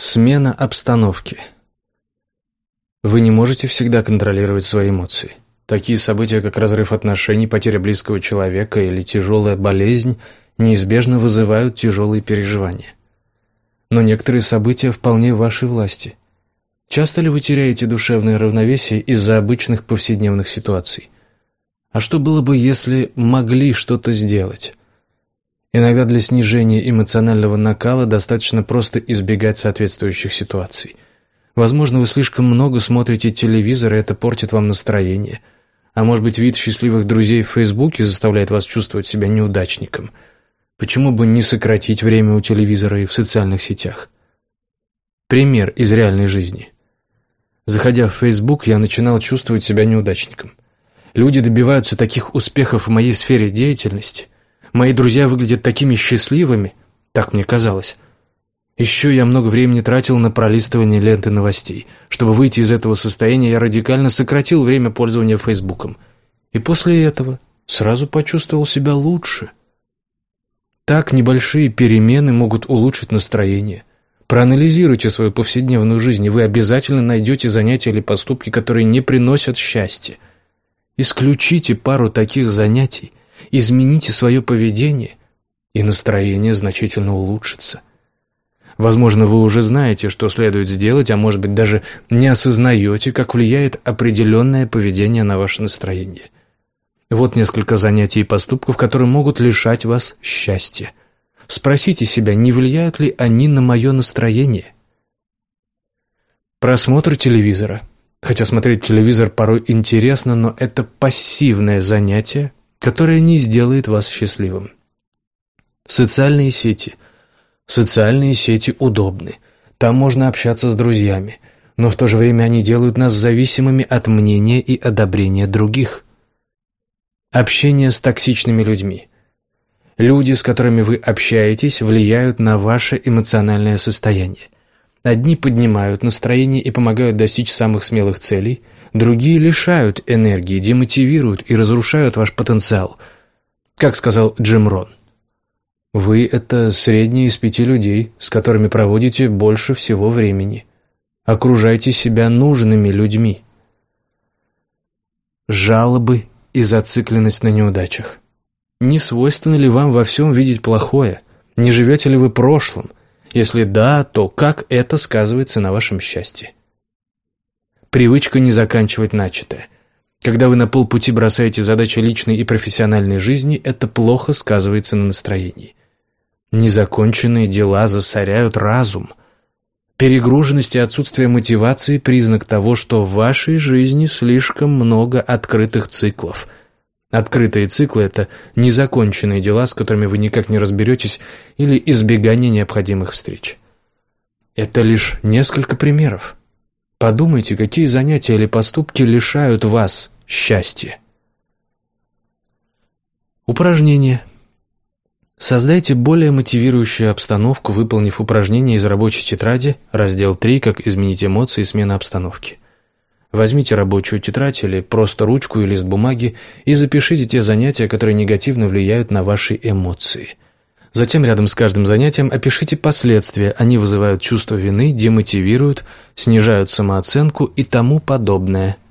Смена обстановки. Вы не можете всегда контролировать свои эмоции. Такие события, как разрыв отношений, потеря близкого человека или тяжелая болезнь, неизбежно вызывают тяжелые переживания. Но некоторые события вполне в вашей власти. Часто ли вы теряете душевное равновесие из-за обычных повседневных ситуаций? А что было бы, если могли что-то сделать? Иногда для снижения эмоционального накала достаточно просто избегать соответствующих ситуаций. Возможно, вы слишком много смотрите телевизор, и это портит вам настроение. А может быть, вид счастливых друзей в Фейсбуке заставляет вас чувствовать себя неудачником. Почему бы не сократить время у телевизора и в социальных сетях? Пример из реальной жизни. Заходя в Фейсбук, я начинал чувствовать себя неудачником. Люди добиваются таких успехов в моей сфере деятельности – Мои друзья выглядят такими счастливыми, так мне казалось. Еще я много времени тратил на пролистывание ленты новостей. Чтобы выйти из этого состояния, я радикально сократил время пользования Фейсбуком. И после этого сразу почувствовал себя лучше. Так небольшие перемены могут улучшить настроение. Проанализируйте свою повседневную жизнь, и вы обязательно найдете занятия или поступки, которые не приносят счастья. Исключите пару таких занятий, измените свое поведение, и настроение значительно улучшится. Возможно, вы уже знаете, что следует сделать, а может быть даже не осознаете, как влияет определенное поведение на ваше настроение. Вот несколько занятий и поступков, которые могут лишать вас счастья. Спросите себя, не влияют ли они на мое настроение. Просмотр телевизора. Хотя смотреть телевизор порой интересно, но это пассивное занятие, которое не сделает вас счастливым. Социальные сети. Социальные сети удобны. Там можно общаться с друзьями, но в то же время они делают нас зависимыми от мнения и одобрения других. Общение с токсичными людьми. Люди, с которыми вы общаетесь, влияют на ваше эмоциональное состояние. Одни поднимают настроение и помогают достичь самых смелых целей – Другие лишают энергии, демотивируют и разрушают ваш потенциал. Как сказал Джим Рон. Вы – это средние из пяти людей, с которыми проводите больше всего времени. Окружайте себя нужными людьми. Жалобы и зацикленность на неудачах. Не свойственно ли вам во всем видеть плохое? Не живете ли вы прошлым? Если да, то как это сказывается на вашем счастье? Привычка не заканчивать начатое. Когда вы на полпути бросаете задачи личной и профессиональной жизни, это плохо сказывается на настроении. Незаконченные дела засоряют разум. Перегруженность и отсутствие мотивации – признак того, что в вашей жизни слишком много открытых циклов. Открытые циклы – это незаконченные дела, с которыми вы никак не разберетесь, или избегание необходимых встреч. Это лишь несколько примеров. Подумайте, какие занятия или поступки лишают вас счастья. Упражнение. Создайте более мотивирующую обстановку, выполнив упражнение из рабочей тетради, раздел 3 «Как изменить эмоции и смена обстановки». Возьмите рабочую тетрадь или просто ручку и лист бумаги и запишите те занятия, которые негативно влияют на ваши эмоции – Затем рядом с каждым занятием опишите последствия. Они вызывают чувство вины, демотивируют, снижают самооценку и тому подобное –